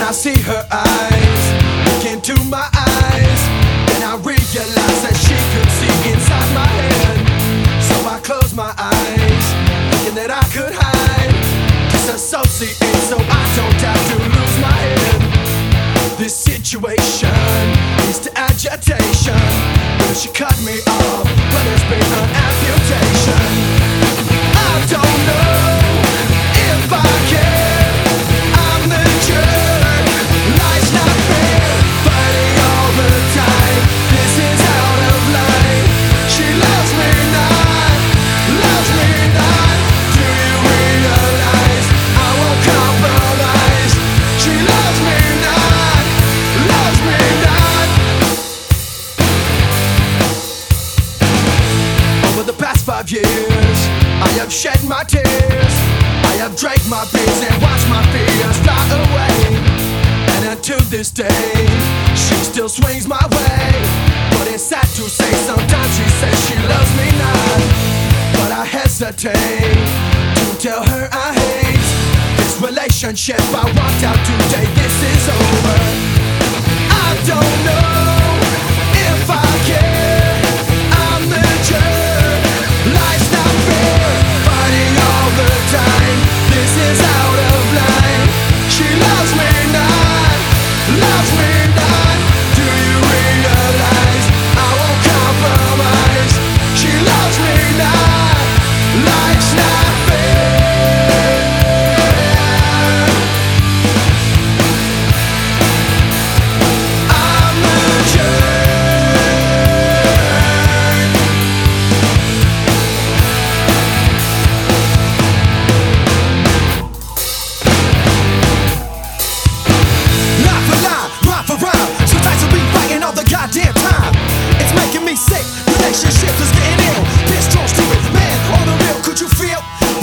When I see her eyes look into my eyes, And I realize that she could see inside my head. So I close my eyes, thinking that I could hide, disassociate, so I don't have to lose my head. This situation leads to my tears. I have drank my beers and watched my fears fly away. And until this day, she still swings my way. But it's sad to say, sometimes she says she loves me not. But I hesitate to tell her I hate this relationship. I walked out today, this is over. I don't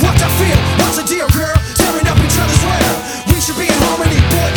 What I feel, what's the deal, girl? Tearing up each other's wear. We should be in harmony, boy.